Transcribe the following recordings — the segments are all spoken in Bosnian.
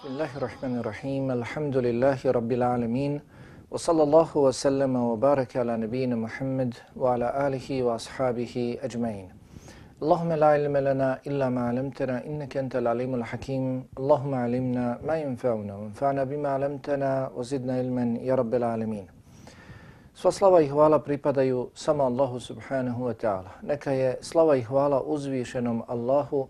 Bismillahirrahmanirrahim. Alhamdulillahi rabbil alamin. Wa sallallahu wa sallama wa baraka ala nabiyina Muhammad wa ala alihi wa ashabihi ajma'in. Allahumma la ilma lana illa ma 'allamtana innaka antal alimul hakim. Allahumma 'allimna ma yanfa'una wanfa'na bima 'allamtana wa zidna ilman ya rabbil alamin. Sva slava i hvala pripadaju samo Allahu subhanahu wa ta'ala. Neka je slava i hvala uzvišenom Allahu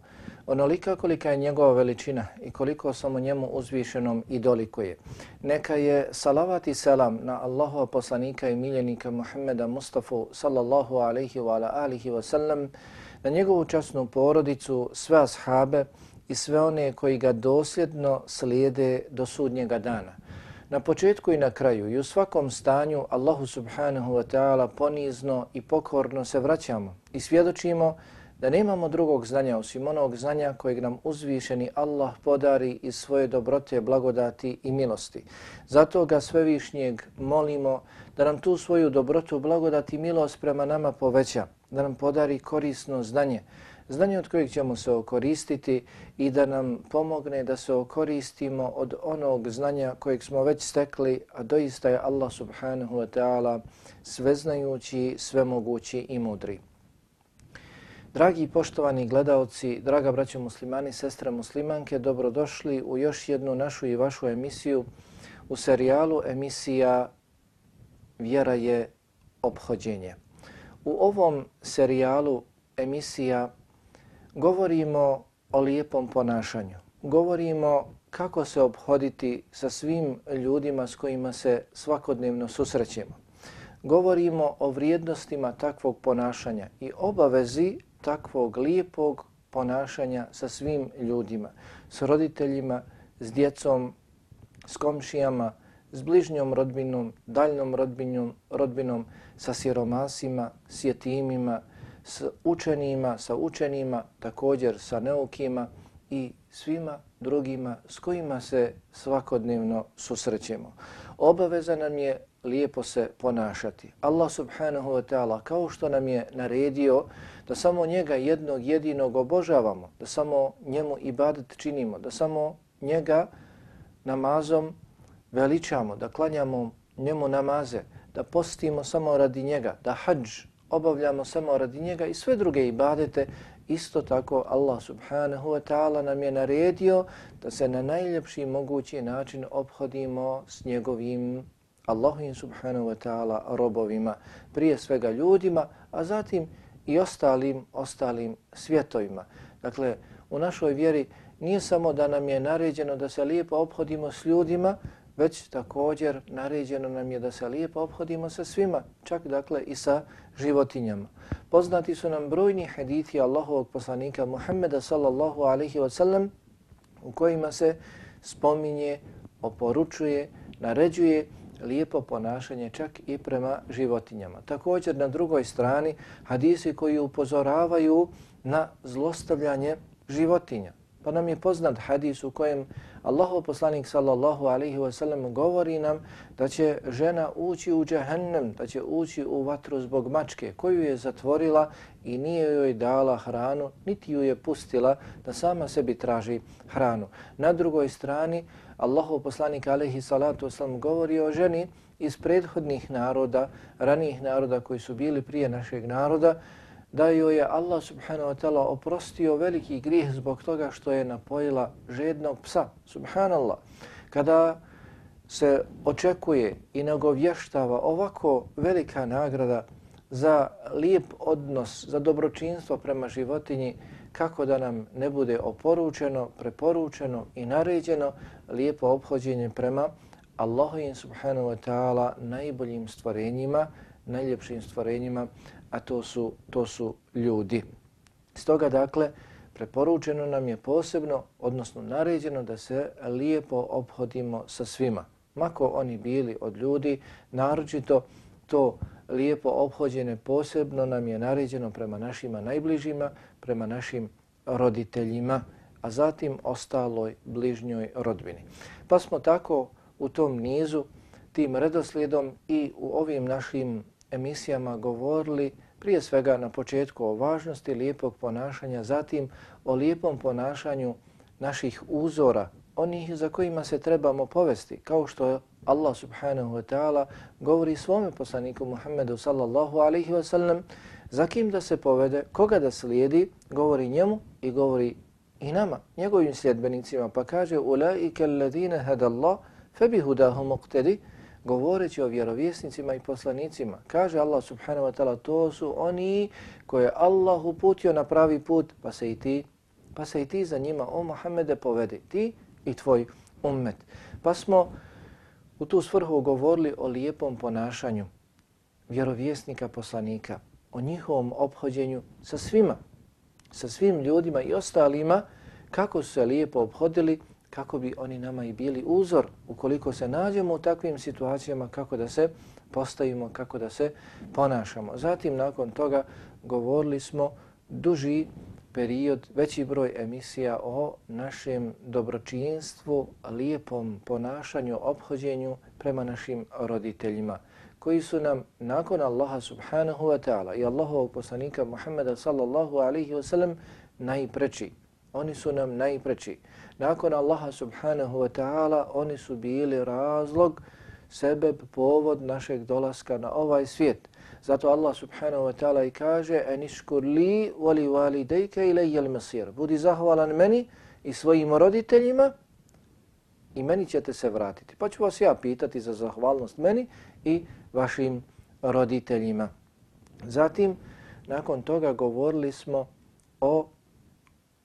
onolika kolika je njegova veličina i koliko samo njemu uzvišenom i dolikuje. Neka je salavat i selam na Allahova poslanika i miljenika Muhammeda Mustafa sallallahu alaihi wa ala alihi wa sallam, na njegovu časnu porodicu, sve ashabe i sve one koji ga dosljedno slijede do sudnjega dana. Na početku i na kraju i u svakom stanju Allahu subhanahu wa ta'ala ponizno i pokorno se vraćamo i svjedočimo da nemamo drugog znanja osim onog znanja kojeg nam uzvišeni Allah podari iz svoje dobrote, blagodati i milosti. Zato ga svevišnjeg molimo da nam tu svoju dobrotu, blagodati i milost prema nama poveća, da nam podari korisno znanje, znanje od kojeg ćemo se okoristiti i da nam pomogne da se okoristimo od onog znanja kojeg smo već stekli, a doista je Allah subhanahu wa ta'ala sveznajući, svemogući i mudri. Dragi poštovani gledaoci, draga braćo muslimani, sestre muslimanke, dobrodošli u još jednu našu i vašu emisiju u serijalu emisija Vjera je obhođenje. U ovom serijalu emisija govorimo o lijepom ponašanju. Govorimo kako se obhoditi sa svim ljudima s kojima se svakodnevno susrećemo. Govorimo o vrijednostima takvog ponašanja i obavezi takvog lijepog ponašanja sa svim ljudima, s roditeljima, s djecom, s komšijama, s bližnjom rodbinom, daljnom rodbinom, rodbinom, sa siromasima, s jetimima, s učenima, sa učenima, također sa neukima i svima drugima s kojima se svakodnevno susrećemo. Obaveza nam je lijepo se ponašati. Allah subhanahu wa ta'ala kao što nam je naredio da samo njega jednog jedinog obožavamo, da samo njemu ibadet činimo, da samo njega namazom veličamo, da klanjamo njemu namaze, da postimo samo radi njega, da hađ obavljamo samo radi njega i sve druge ibadete, isto tako Allah subhanahu wa ta'ala nam je naredio da se na najljepši mogući način obhodimo s njegovim Allahovim subhanahu wa ta'ala robovima, prije svega ljudima, a zatim i ostalim ostalim svjetovima. Dakle, u našoj vjeri nije samo da nam je naređeno da se lijepo obhodimo s ljudima, već također naređeno nam je da se lijepo obhodimo sa svima, čak dakle i sa životinjama. Poznati su nam brojni hadithi Allahovog poslanika Muhammeda sallallahu alaihi wa sallam u kojima se spominje, oporučuje, naređuje lijepo ponašanje čak i prema životinjama. Također na drugoj strani hadisi koji upozoravaju na zlostavljanje životinja. Pa nam je poznat hadis u kojem Allahu poslanik sallallahu alaihi wa sallam govori nam da će žena ući u džahennem, da će ući u vatru zbog mačke koju je zatvorila i nije joj dala hranu, niti ju je pustila da sama sebi traži hranu. Na drugoj strani Allahu poslanik alaihi salatu wasallam govori o ženi iz prethodnih naroda, ranijih naroda koji su bili prije našeg naroda, da joj je Allah subhanahu wa ta'ala oprostio veliki grijeh zbog toga što je napojila žednog psa. Subhanallah. Kada se očekuje i nagovještava ovako velika nagrada za lijep odnos, za dobročinstvo prema životinji, kako da nam ne bude oporučeno, preporučeno i naređeno lijepo obhođenje prema Allahovim subhanahu wa ta'ala najboljim stvorenjima, najljepšim stvorenjima, a to su, to su ljudi. Stoga dakle, preporučeno nam je posebno, odnosno naređeno da se lijepo obhodimo sa svima. Mako oni bili od ljudi, naročito to lijepo obhođene posebno nam je naređeno prema našima najbližima, prema našim roditeljima, a zatim ostaloj bližnjoj rodbini. Pa smo tako u tom nizu, tim redoslijedom i u ovim našim emisijama govorili prije svega na početku o važnosti lijepog ponašanja, zatim o lijepom ponašanju naših uzora, onih za kojima se trebamo povesti, kao što Allah subhanahu wa ta'ala govori svome poslaniku Muhammedu sallallahu alaihi wa sallam, za kim da se povede, koga da slijedi, govori njemu i govori i nama, njegovim sljedbenicima, pa kaže Ulaike alladine hadallah, fe hudahu muqtedi, govoreći o vjerovjesnicima i poslanicima. Kaže Allah subhanahu wa ta'ala, to su oni koje Allah uputio na pravi put, pa se i ti, pa se i ti za njima, o Muhammede, povedi, ti i tvoj ummet. Pa smo u tu svrhu govorili o lijepom ponašanju vjerovjesnika poslanika, o njihovom obhođenju sa svima, sa svim ljudima i ostalima, kako su se lijepo obhodili, kako bi oni nama i bili uzor ukoliko se nađemo u takvim situacijama, kako da se postavimo, kako da se ponašamo. Zatim, nakon toga, govorili smo duži period, veći broj emisija o našem dobročinstvu, lijepom ponašanju, obhođenju prema našim roditeljima koji su nam nakon Allaha subhanahu wa ta'ala i Allahovog poslanika Muhammeda sallallahu alaihi wa sallam najpreči. Oni su nam najpreči. Nakon Allaha subhanahu wa ta'ala oni su bili razlog, sebeb, povod našeg dolaska na ovaj svijet. Zato Allah subhanahu wa ta'ala i kaže eniškur li voli validejke ilajjel masir. Budi zahvalan meni i svojim roditeljima i meni ćete se vratiti. Pa ću vas ja pitati za zahvalnost meni i vašim roditeljima. Zatim, nakon toga govorili smo o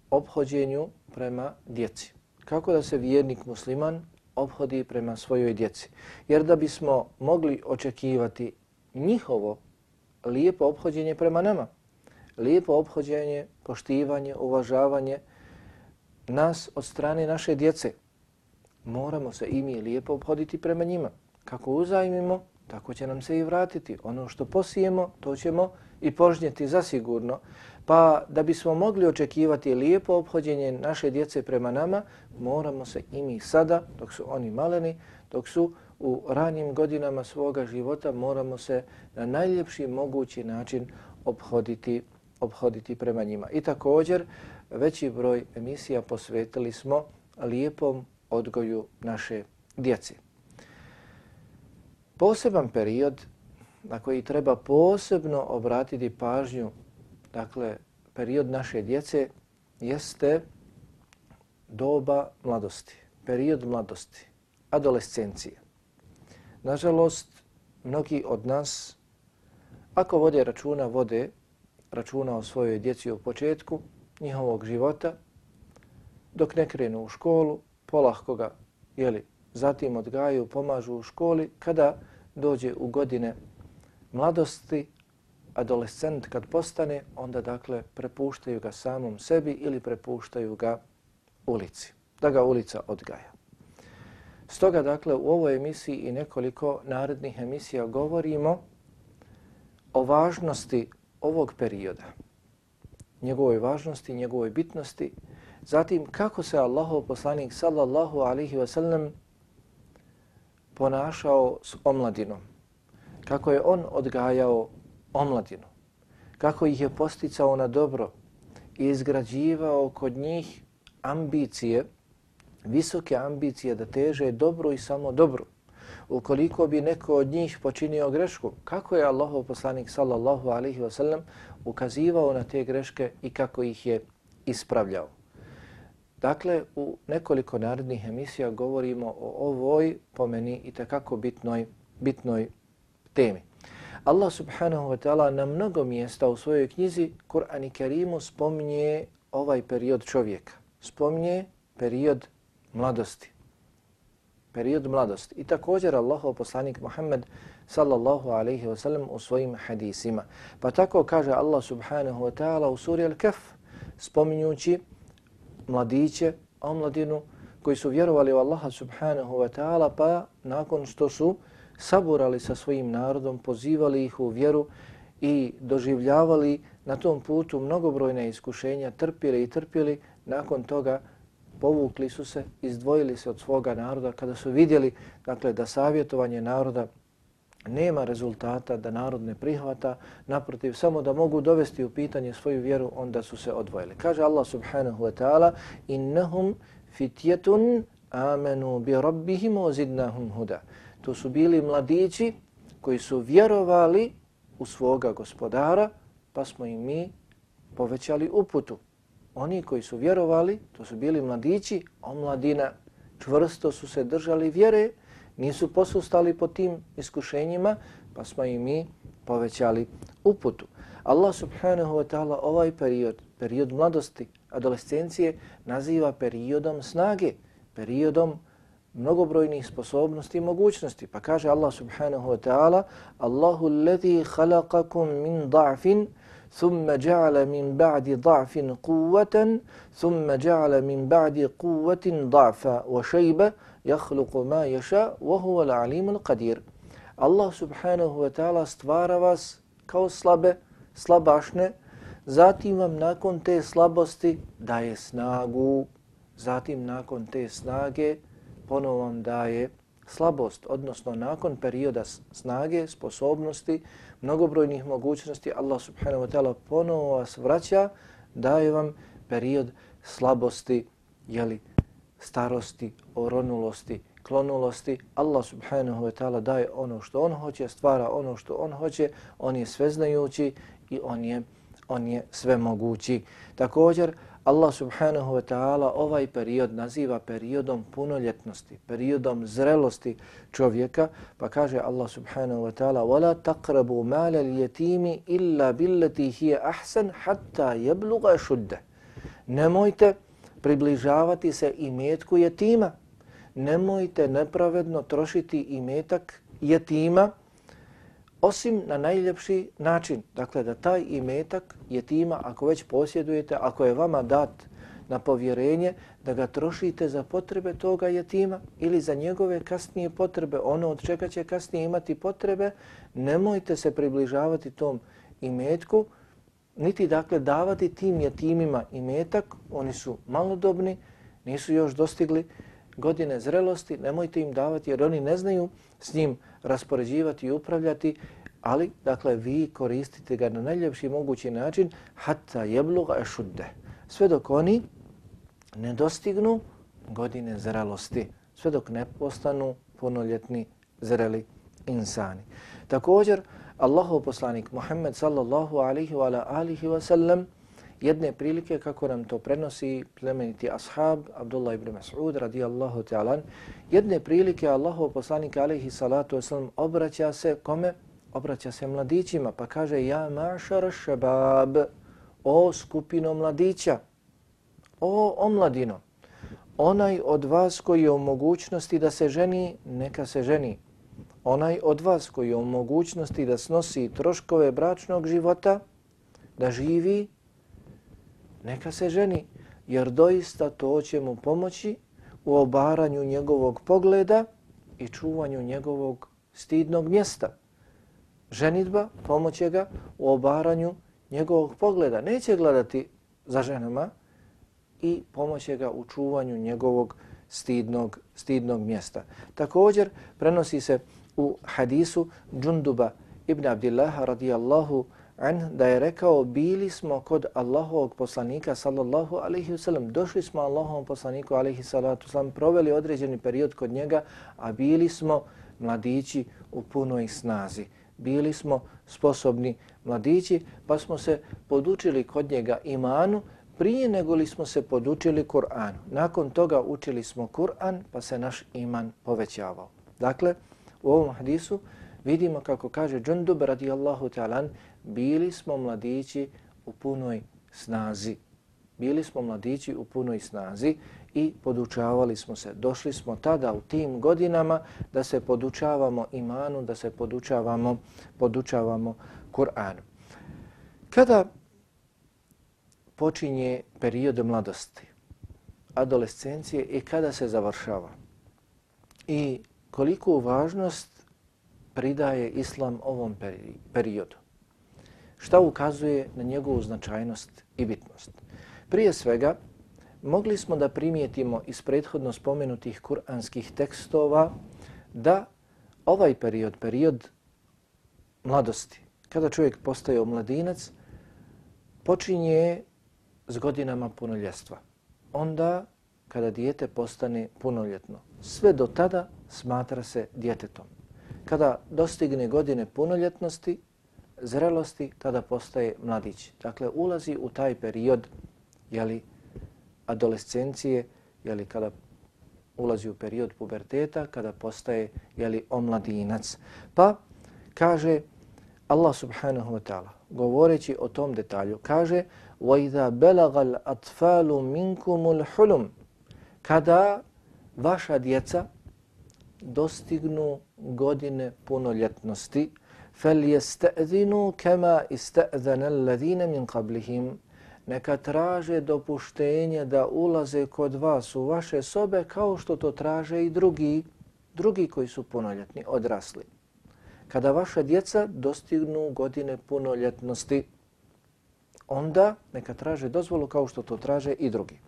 obhođenju prema djeci. Kako da se vjernik musliman obhodi prema svojoj djeci. Jer da bismo mogli očekivati njihovo lijepo obhođenje prema nama, lijepo obhođenje, poštivanje, uvažavanje nas od strane naše djece, moramo se i mi lijepo obhoditi prema njima. Kako uzajmimo, tako će nam se i vratiti. Ono što posijemo, to ćemo i požnjeti zasigurno. Pa da bismo mogli očekivati lijepo obhođenje naše djece prema nama, moramo se i mi sada, dok su oni maleni, dok su u ranim godinama svoga života, moramo se na najljepši mogući način obhoditi, obhoditi prema njima. I također, veći broj emisija posvetili smo lijepom odgoju naše djece. Poseban period na koji treba posebno obratiti pažnju, dakle, period naše djece, jeste doba mladosti, period mladosti, adolescencije. Nažalost, mnogi od nas, ako vode računa, vode računa o svojoj djeci u početku njihovog života, dok ne krenu u školu, polahko ga jeli, zatim odgajaju, pomažu u školi, kada dođe u godine mladosti, adolescent kad postane, onda dakle prepuštaju ga samom sebi ili prepuštaju ga ulici, da ga ulica odgaja. Stoga dakle u ovoj emisiji i nekoliko narednih emisija govorimo o važnosti ovog perioda, njegovoj važnosti, njegovoj bitnosti, zatim kako se Allahov poslanik sallallahu alaihi wasallam ponašao s omladinom, kako je on odgajao omladinu, kako ih je posticao na dobro i izgrađivao kod njih ambicije, visoke ambicije da teže dobro i samo dobro. Ukoliko bi neko od njih počinio grešku, kako je Allahov poslanik sallallahu alaihi wa sallam ukazivao na te greške i kako ih je ispravljao. Dakle, u nekoliko narednih emisija govorimo o ovoj, po meni, i takako bitnoj, bitnoj temi. Allah subhanahu wa ta'ala na mnogo mjesta u svojoj knjizi Kur'an i Kerimu spominje ovaj period čovjeka. Spominje period mladosti. Period mladosti. I također Allahov poslanik Muhammed sallallahu alaihi wa sallam u svojim hadisima. Pa tako kaže Allah subhanahu wa ta'ala u suri Al-Kaf spominjući mladiće, omladinu koji su vjerovali u Allaha subhanahu wa ta'ala pa nakon što su saburali sa svojim narodom, pozivali ih u vjeru i doživljavali na tom putu mnogobrojne iskušenja, trpili i trpili, nakon toga povukli su se, izdvojili se od svoga naroda kada su vidjeli dakle, da savjetovanje naroda nema rezultata, da narod ne prihvata, naprotiv, samo da mogu dovesti u pitanje svoju vjeru, onda su se odvojili. Kaže Allah subhanahu wa ta'ala, innahum fitjetun amenu bi rabbihim ozidnahum huda. To su bili mladići koji su vjerovali u svoga gospodara, pa smo i mi povećali uputu. Oni koji su vjerovali, to su bili mladići, omladina, čvrsto su se držali vjere, nisu posustali po tim iskušenjima, pa smo i mi povećali uputu. Allah subhanahu wa ta'ala ovaj period, period mladosti, adolescencije, naziva periodom snage, periodom mnogobrojnih sposobnosti i mogućnosti. Pa kaže Allah subhanahu wa ta'ala Allahu alladhi khalaqakum min da'fin thumma ja'ala min ba'di da'fin quwwatan thumma ja'ala min ba'di quwwatin da'fa wa يخلق yakhluqu ma yasha wa huwa qadir Allah subhanahu wa ta'ala stvara vas kao slabe, slabašne, zatim vam nakon te slabosti daje snagu, zatim nakon te snage ponovo vam daje slabost, odnosno nakon perioda snage, sposobnosti, mnogobrojnih mogućnosti, Allah subhanahu wa ta'ala ponovo vas vraća, daje vam period slabosti, jeli, starosti, oronulosti, klonulosti. Allah subhanahu wa ta'ala daje ono što on hoće, stvara ono što on hoće, on je sveznajući i on je, on je sve mogući. Također, Allah subhanahu wa ta'ala ovaj period naziva periodom punoljetnosti, periodom zrelosti čovjeka, pa kaže Allah subhanahu wa ta'ala وَلَا تَقْرَبُوا مَالَ الْيَتِيمِ إِلَّا بِلَّتِي هِيَ أَحْسَنْ حَتَّى يَبْلُغَ شُدَّ Nemojte približavati se imetku jetima, nemojte nepravedno trošiti imetak jetima, osim na najljepši način. Dakle, da taj imetak je tima, ako već posjedujete, ako je vama dat na povjerenje, da ga trošite za potrebe toga jetima ili za njegove kasnije potrebe, ono od čega će kasnije imati potrebe, nemojte se približavati tom imetku, niti dakle davati tim jetimima imetak, oni su malodobni, nisu još dostigli godine zrelosti, nemojte im davati jer oni ne znaju s njim raspoređivati i upravljati, ali dakle vi koristite ga na najljepši mogući način hatta jebluga ešudde. Sve dok oni ne dostignu godine zrelosti, sve dok ne postanu punoljetni zreli insani. Također, Allahov poslanik Muhammed sallallahu alihi wa alihi wa sallam jedne prilike kako nam to prenosi plemeniti ashab Abdullah ibn Mas'ud radijallahu ta'ala jedne prilike Allahov poslanik alejhi salatu vesselam obraća se kome? Obraća se mladićima pa kaže ja mašar shabab o skupino mladića o omladino onaj od vas koji je u mogućnosti da se ženi neka se ženi onaj od vas koji je u mogućnosti da snosi troškove bračnog života da živi neka se ženi, jer doista to će mu pomoći u obaranju njegovog pogleda i čuvanju njegovog stidnog mjesta. Ženitba pomoće ga u obaranju njegovog pogleda. Neće gledati za ženama i pomoće ga u čuvanju njegovog stidnog, stidnog mjesta. Također prenosi se u hadisu Džunduba ibn Abdillaha radijallahu an da je rekao bili smo kod Allahovog poslanika sallallahu alaihi wasallam, došli smo Allahovom poslaniku alaihi salatu wasallam, proveli određeni period kod njega, a bili smo mladići u punoj snazi. Bili smo sposobni mladići, pa smo se podučili kod njega imanu prije nego li smo se podučili Kur'anu. Nakon toga učili smo Kur'an, pa se naš iman povećavao. Dakle, u ovom hadisu vidimo kako kaže Džundub radijallahu ta'ala bili smo mladići u punoj snazi. Bili smo mladići u punoj snazi i podučavali smo se. Došli smo tada u tim godinama da se podučavamo imanu, da se podučavamo, podučavamo Kur'anu. Kada počinje period mladosti, adolescencije i kada se završava i koliko važnost pridaje islam ovom periodu šta ukazuje na njegovu značajnost i bitnost. Prije svega, mogli smo da primijetimo iz prethodno spomenutih kuranskih tekstova da ovaj period, period mladosti, kada čovjek postaje omladinac, počinje s godinama punoljestva. Onda kada dijete postane punoljetno. Sve do tada smatra se djetetom. Kada dostigne godine punoljetnosti, zrelosti, tada postaje mladić. Dakle, ulazi u taj period jeli, adolescencije, jeli, kada ulazi u period puberteta, kada postaje jeli, omladinac. Pa kaže Allah subhanahu wa ta'ala, govoreći o tom detalju, kaže وَإِذَا بَلَغَ الْأَطْفَالُ مِنْكُمُ الْحُلُمُ Kada vaša djeca dostignu godine punoljetnosti, فَلْيَسْتَأْذِنُوا كَمَا إِسْتَأْذَنَ الَّذِينَ مِنْ قَبْلِهِمْ Neka traže dopuštenje da ulaze kod vas u vaše sobe kao što to traže i drugi, drugi koji su punoljetni, odrasli. Kada vaša djeca dostignu godine punoljetnosti, onda neka traže dozvolu kao što to traže i drugi.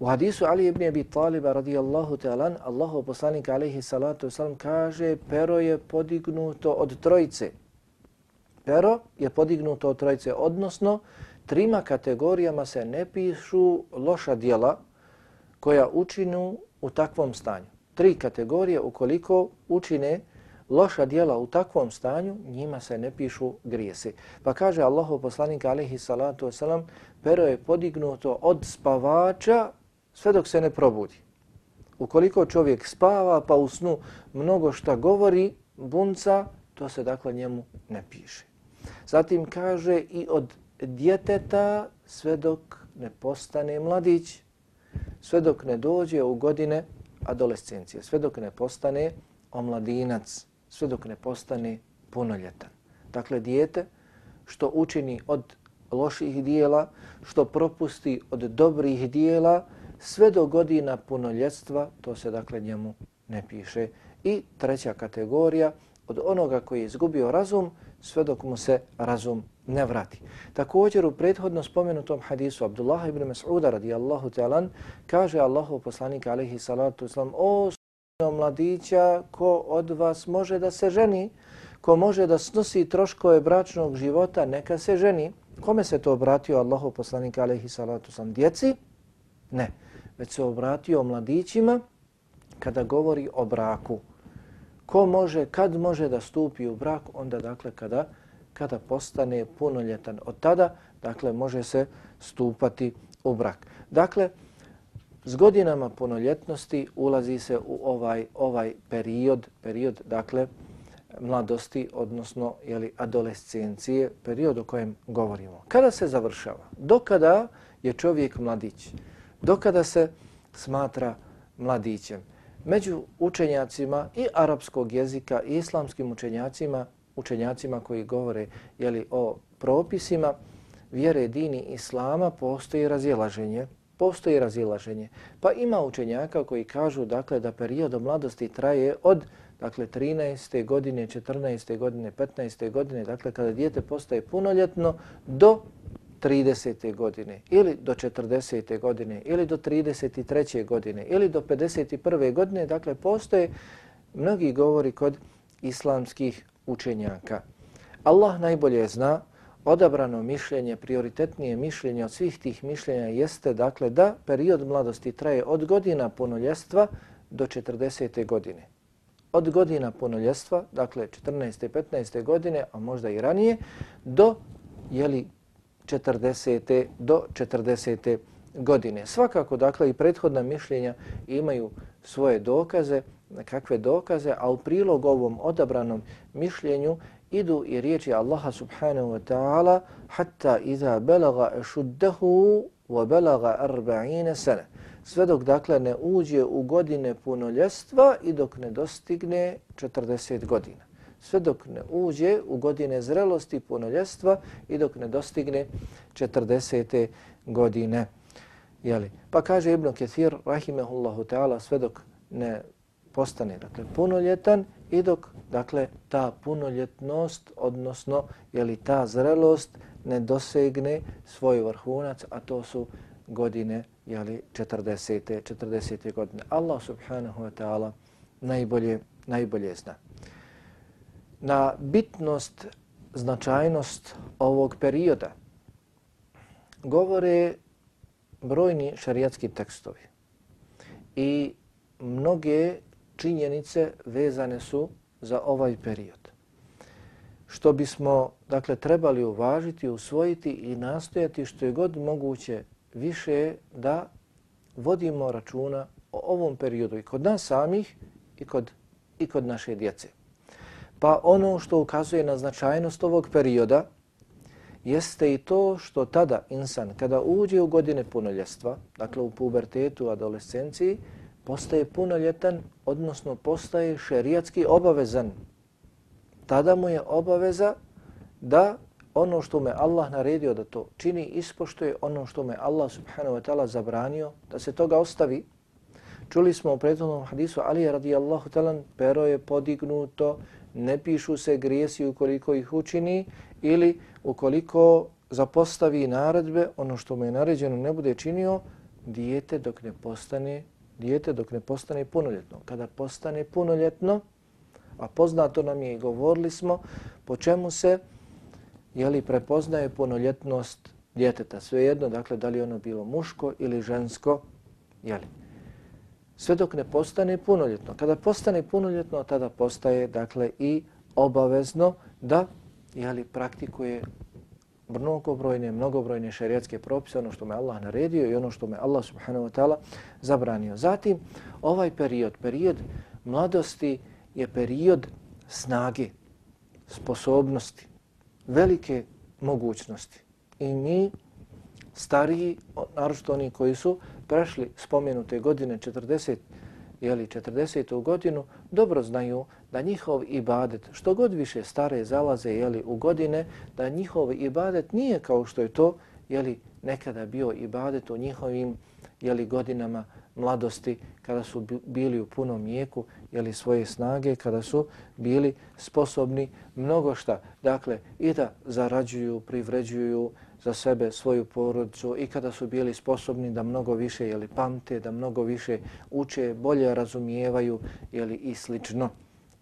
U hadisu Ali ibn Abi Taliba radijallahu ta'ala, Allahu poslanik alaihi salatu wasalam kaže pero je podignuto od trojice. Pero je podignuto od trojice, odnosno trima kategorijama se ne pišu loša dijela koja učinu u takvom stanju. Tri kategorije ukoliko učine loša dijela u takvom stanju, njima se ne pišu grijesi. Pa kaže Allahu poslanik alaihi salatu wasalam, pero je podignuto od spavača sve dok se ne probudi. Ukoliko čovjek spava pa u snu mnogo šta govori, bunca, to se dakle njemu ne piše. Zatim kaže i od djeteta sve dok ne postane mladić, sve dok ne dođe u godine adolescencije, sve dok ne postane omladinac, sve dok ne postane punoljetan. Dakle, dijete što učini od loših dijela, što propusti od dobrih dijela, sve do godina punoljetstva, to se dakle njemu ne piše. I treća kategorija, od onoga koji je izgubio razum, sve dok mu se razum ne vrati. Također u prethodno spomenutom hadisu Abdullah ibn Mas'uda radijallahu ta'alan kaže Allahu poslanik alaihi salatu islam o mladića ko od vas može da se ženi, ko može da snosi troškove bračnog života, neka se ženi. Kome se to obratio Allahu poslanik alaihi salatu islam? Djeci? Ne. Već se obratio mladićima kada govori o braku. Ko može, kad može da stupi u brak, onda dakle kada kada postane punoljetan. Od tada, dakle, može se stupati u brak. Dakle, s godinama punoljetnosti ulazi se u ovaj ovaj period, period, dakle, mladosti, odnosno jeli, adolescencije, period o kojem govorimo. Kada se završava? Dokada je čovjek mladić? Dokada se smatra mladićem? Među učenjacima i arapskog jezika i islamskim učenjacima učenjacima koji govore jeli, o propisima vjere dini islama postoji razilaženje. Postoji razilaženje. Pa ima učenjaka koji kažu dakle da period mladosti traje od dakle 13. godine, 14. godine, 15. godine, dakle kada dijete postaje punoljetno do 30. godine ili do 40. godine ili do 33. godine ili do 51. godine, dakle postoje mnogi govori kod islamskih učenjaka. Allah najbolje zna, odabrano mišljenje, prioritetnije mišljenje od svih tih mišljenja jeste dakle da period mladosti traje od godina punoljestva do 40. godine. Od godina punoljestva, dakle 14. 15. godine, a možda i ranije, do jeli, 40. do 40. godine. Svakako, dakle, i prethodna mišljenja imaju svoje dokaze, kakve dokaze, a u prilog ovom odabranom mišljenju idu i riječi Allaha subhanahu wa ta'ala hatta iza belaga šuddahu wa belaga arba'ine sene. Sve dok dakle ne uđe u godine punoljestva i dok ne dostigne 40 godina. Sve dok ne uđe u godine zrelosti punoljestva i dok ne dostigne 40 godine. Jeli? Pa kaže Ibn Ketir, rahimehullahu ta'ala, sve dok ne postane dakle punoljetan i dok dakle ta punoljetnost odnosno je li ta zrelost ne dosegne svoj vrhunac a to su godine je li 40. 40. godine Allah subhanahu wa ta'ala najbolje najbolje zna na bitnost značajnost ovog perioda govore brojni šarijatski tekstovi i mnoge činjenice vezane su za ovaj period. Što bismo dakle trebali uvažiti, usvojiti i nastojati što je god moguće više da vodimo računa o ovom periodu i kod nas samih i kod, i kod naše djece. Pa ono što ukazuje na značajnost ovog perioda jeste i to što tada insan kada uđe u godine punoljestva, dakle u pubertetu, adolescenciji, postaje punoljetan, odnosno postaje šerijatski obavezan. Tada mu je obaveza da ono što me Allah naredio da to čini, ispoštuje ono što me Allah subhanahu wa ta'ala zabranio, da se toga ostavi. Čuli smo u prethodnom hadisu Ali radijallahu ta'ala, pero je podignuto, ne pišu se grijesi ukoliko ih učini ili ukoliko zapostavi naredbe, ono što mu je naređeno ne bude činio, dijete dok ne postane dijete dok ne postane punoljetno. Kada postane punoljetno, a poznato nam je i govorili smo, po čemu se jeli, prepoznaje punoljetnost djeteta. Svejedno, dakle, da li ono bilo muško ili žensko, jeli. Sve dok ne postane punoljetno. Kada postane punoljetno, tada postaje, dakle, i obavezno da jeli, praktikuje mnogobrojne, mnogobrojne šerijatske propise, ono što me Allah naredio i ono što me Allah subhanahu wa ta'ala zabranio. Zatim, ovaj period, period mladosti je period snage, sposobnosti, velike mogućnosti. I mi, stariji, naročito oni koji su prešli spomenute godine 40, jeli 40. godinu, dobro znaju da njihov ibadet, što god više stare zalaze jeli, u godine, da njihov ibadet nije kao što je to jeli, nekada bio ibadet u njihovim jeli, godinama mladosti, kada su bili u punom mijeku jeli, svoje snage, kada su bili sposobni mnogo šta. Dakle, i da zarađuju, privređuju, za sebe, svoju porodicu i kada su bili sposobni da mnogo više jeli, pamte, da mnogo više uče, bolje razumijevaju jeli, i slično.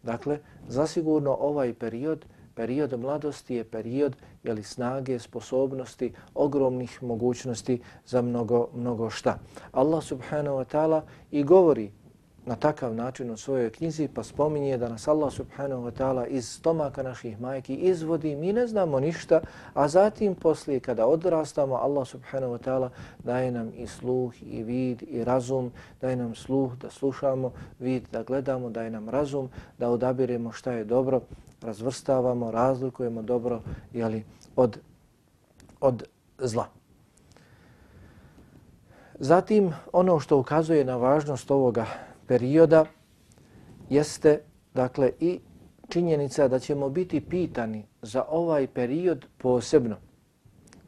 Dakle, zasigurno ovaj period, period mladosti je period jeli, snage, sposobnosti, ogromnih mogućnosti za mnogo, mnogo šta. Allah subhanahu wa ta'ala i govori na takav način u svojoj knjizi pa spominje da nas Allah subhanahu wa ta'ala iz stomaka naših majki izvodi, mi ne znamo ništa, a zatim poslije kada odrastamo Allah subhanahu wa ta'ala daje nam i sluh i vid i razum, daje nam sluh da slušamo, vid da gledamo, daje nam razum da odabiremo šta je dobro, razvrstavamo, razlikujemo dobro jeli, od, od zla. Zatim ono što ukazuje na važnost ovoga perioda jeste dakle i činjenica da ćemo biti pitani za ovaj period posebno.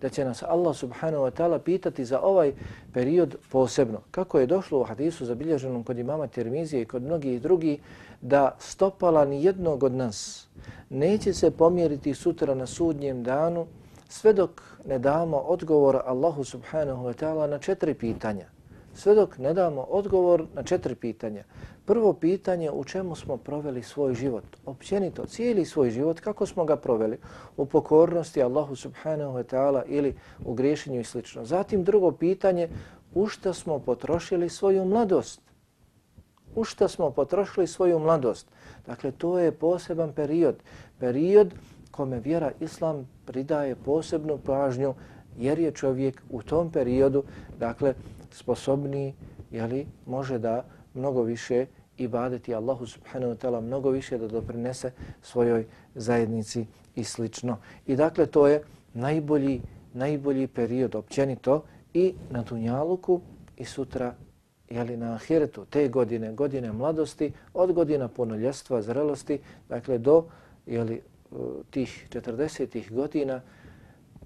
Da će nas Allah subhanahu wa ta'ala pitati za ovaj period posebno. Kako je došlo u hadisu zabilježenom kod imama Tirmizije i kod mnogih drugih da stopala ni jednog od nas neće se pomjeriti sutra na sudnjem danu sve dok ne damo odgovor Allahu subhanahu wa ta'ala na četiri pitanja sve dok ne damo odgovor na četiri pitanja. Prvo pitanje u čemu smo proveli svoj život, općenito cijeli svoj život, kako smo ga proveli u pokornosti Allahu subhanahu wa ta'ala ili u griješenju i slično. Zatim drugo pitanje, u što smo potrošili svoju mladost? U što smo potrošili svoju mladost? Dakle, to je poseban period. Period kome vjera Islam pridaje posebnu pažnju jer je čovjek u tom periodu, dakle, sposobni, jeli, može da mnogo više ibadeti Allahu subhanahu wa ta'ala, mnogo više da doprinese svojoj zajednici i slično. I dakle, to je najbolji, najbolji period općenito i na Dunjaluku i sutra jeli, na Ahiretu, te godine, godine mladosti, od godina punoljestva, zrelosti, dakle do jeli, tih 40 godina,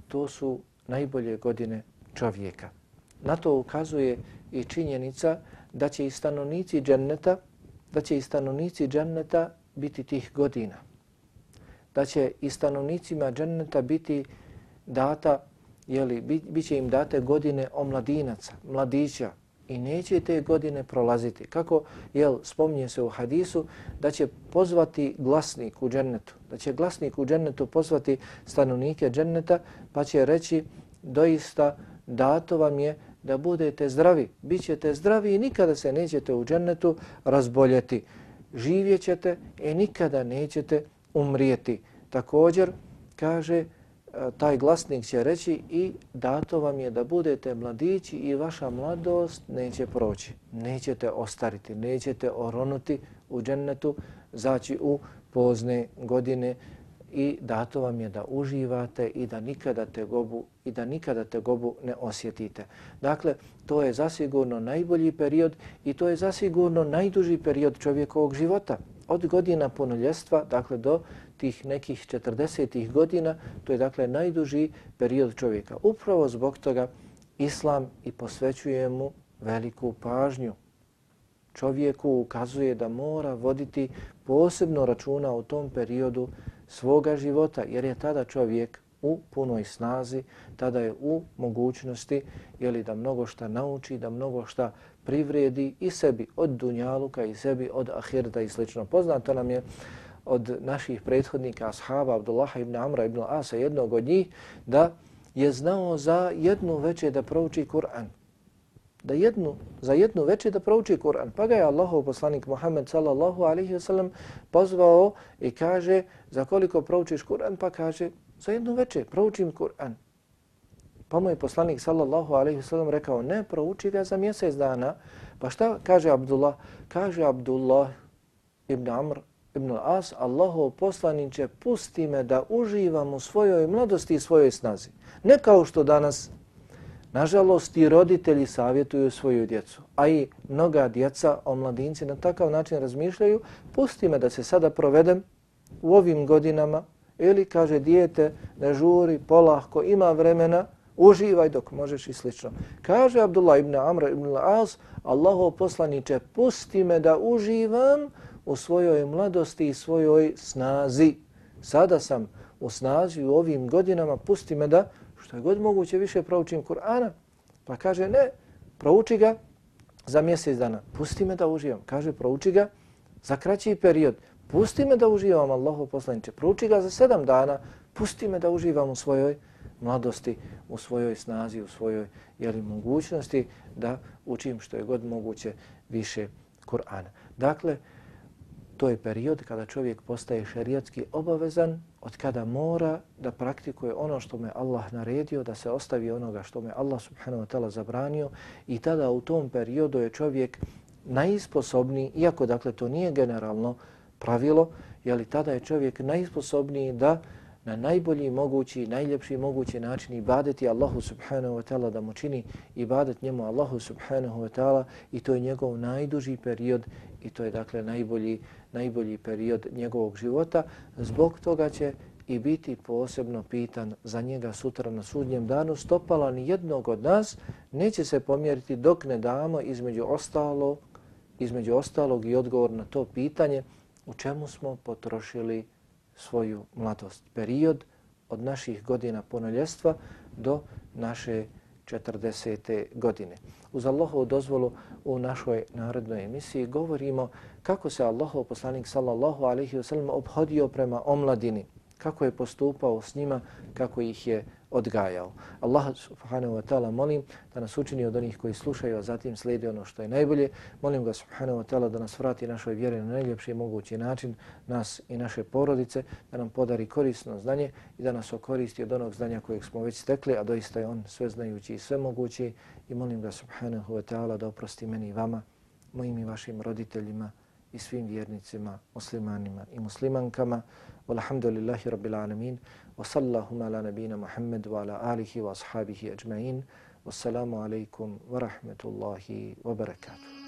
to su najbolje godine čovjeka. Na to ukazuje i činjenica da će i stanovnici dženneta, da će i stanovnici dženneta biti tih godina. Da će i stanovnicima dženneta biti data, jeli, bit će im date godine omladinaca, mladića i neće te godine prolaziti. Kako jel, spominje se u hadisu da će pozvati glasnik u džennetu, da će glasnik u džennetu pozvati stanovnike dženneta pa će reći doista dato vam je da budete zdravi. Bićete zdravi i nikada se nećete u džennetu razboljeti. Živjet ćete i nikada nećete umrijeti. Također, kaže, e, taj glasnik će reći i dato vam je da budete mladići i vaša mladost neće proći. Nećete ostariti, nećete oronuti u džennetu, zaći u pozne godine i dato vam je da uživate i da nikada te gobu i da nikada te gobu ne osjetite. Dakle, to je zasigurno najbolji period i to je zasigurno najduži period čovjekovog života. Od godina punoljestva, dakle do tih nekih 40. godina, to je dakle najduži period čovjeka. Upravo zbog toga Islam i posvećuje mu veliku pažnju. Čovjeku ukazuje da mora voditi posebno računa u tom periodu svoga života, jer je tada čovjek u punoj snazi, tada je u mogućnosti jeli, da mnogo šta nauči, da mnogo šta privredi i sebi od dunjaluka i sebi od ahirta i slično. Poznato nam je od naših prethodnika, ashaba Abdullah ibn Amra ibn Asa, jednog od njih, da je znao za jednu večer da prouči Kur'an. Da jednu, za jednu večer da prouči Kur'an. Pa ga je Allahov poslanik Muhammed sallallahu alaihi wasallam pozvao i kaže za koliko proučiš Kur'an? Pa kaže za jednu večer proučim Kur'an. Pa mu je poslanik sallallahu alaihi wasallam rekao ne, prouči ga za mjesec dana. Pa šta kaže Abdullah? Kaže Abdullah ibn Amr ibn As, Allahov poslaniće, pusti me da uživam u svojoj mladosti i svojoj snazi. Ne kao što danas, nažalost, i roditelji savjetuju svoju djecu, a i mnoga djeca omladinci na takav način razmišljaju, pusti me da se sada provedem u ovim godinama, ili kaže dijete, ne žuri, polahko, ima vremena, uživaj dok možeš i slično. Kaže Abdullah ibn Amr ibn As, Allahov poslaniće, pusti me da uživam u svojoj mladosti i svojoj snazi. Sada sam u snazi u ovim godinama, pusti me da što je god moguće više proučim Kur'ana. Pa kaže ne, prouči ga za mjesec dana. Pusti me da uživam. Kaže prouči ga za kraći period. Pusti me da uživam Allahu poslaniče. Prouči ga za sedam dana. Pusti me da uživam u svojoj mladosti, u svojoj snazi, u svojoj jeli, mogućnosti da učim što je god moguće više Kur'ana. Dakle, to je period kada čovjek postaje šerijatski obavezan, od kada mora da praktikuje ono što me Allah naredio, da se ostavi onoga što me Allah subhanahu wa ta'ala zabranio i tada u tom periodu je čovjek najisposobniji, iako dakle to nije generalno pravilo, jeli tada je čovjek najisposobniji da na najbolji mogući, najljepši mogući način ibadeti Allahu subhanahu wa ta'ala, da mu čini ibadet njemu Allahu subhanahu wa ta'ala i to je njegov najduži period i to je dakle najbolji, najbolji period njegovog života. Zbog toga će i biti posebno pitan za njega sutra na sudnjem danu. Stopala ni jednog od nas neće se pomjeriti dok ne damo između ostalo, između ostalog i odgovor na to pitanje u čemu smo potrošili svoju mladost. Period od naših godina ponoljestva do naše 40. godine. Uz Allahovu dozvolu u našoj narodnoj emisiji govorimo kako se Allahov poslanik sallallahu alaihi wasallam obhodio prema omladini, kako je postupao s njima, kako ih je odgajao. Allah subhanahu wa ta'ala molim da nas učini od onih koji slušaju, a zatim slijede ono što je najbolje. Molim ga subhanahu wa ta'ala da nas vrati našoj vjeri na najljepši mogući način, nas i naše porodice, da nam podari korisno znanje i da nas okoristi od onog znanja kojeg smo već stekli, a doista je on sve znajući i sve mogući. I molim ga subhanahu wa ta'ala da oprosti meni i vama, mojim i vašim roditeljima i svim vjernicima, muslimanima i muslimankama. Walhamdulillahi rabbil alamin. وصلى اللهم على نبينا محمد وعلى آله وأصحابه أجمعين والسلام عليكم ورحمة الله وبركاته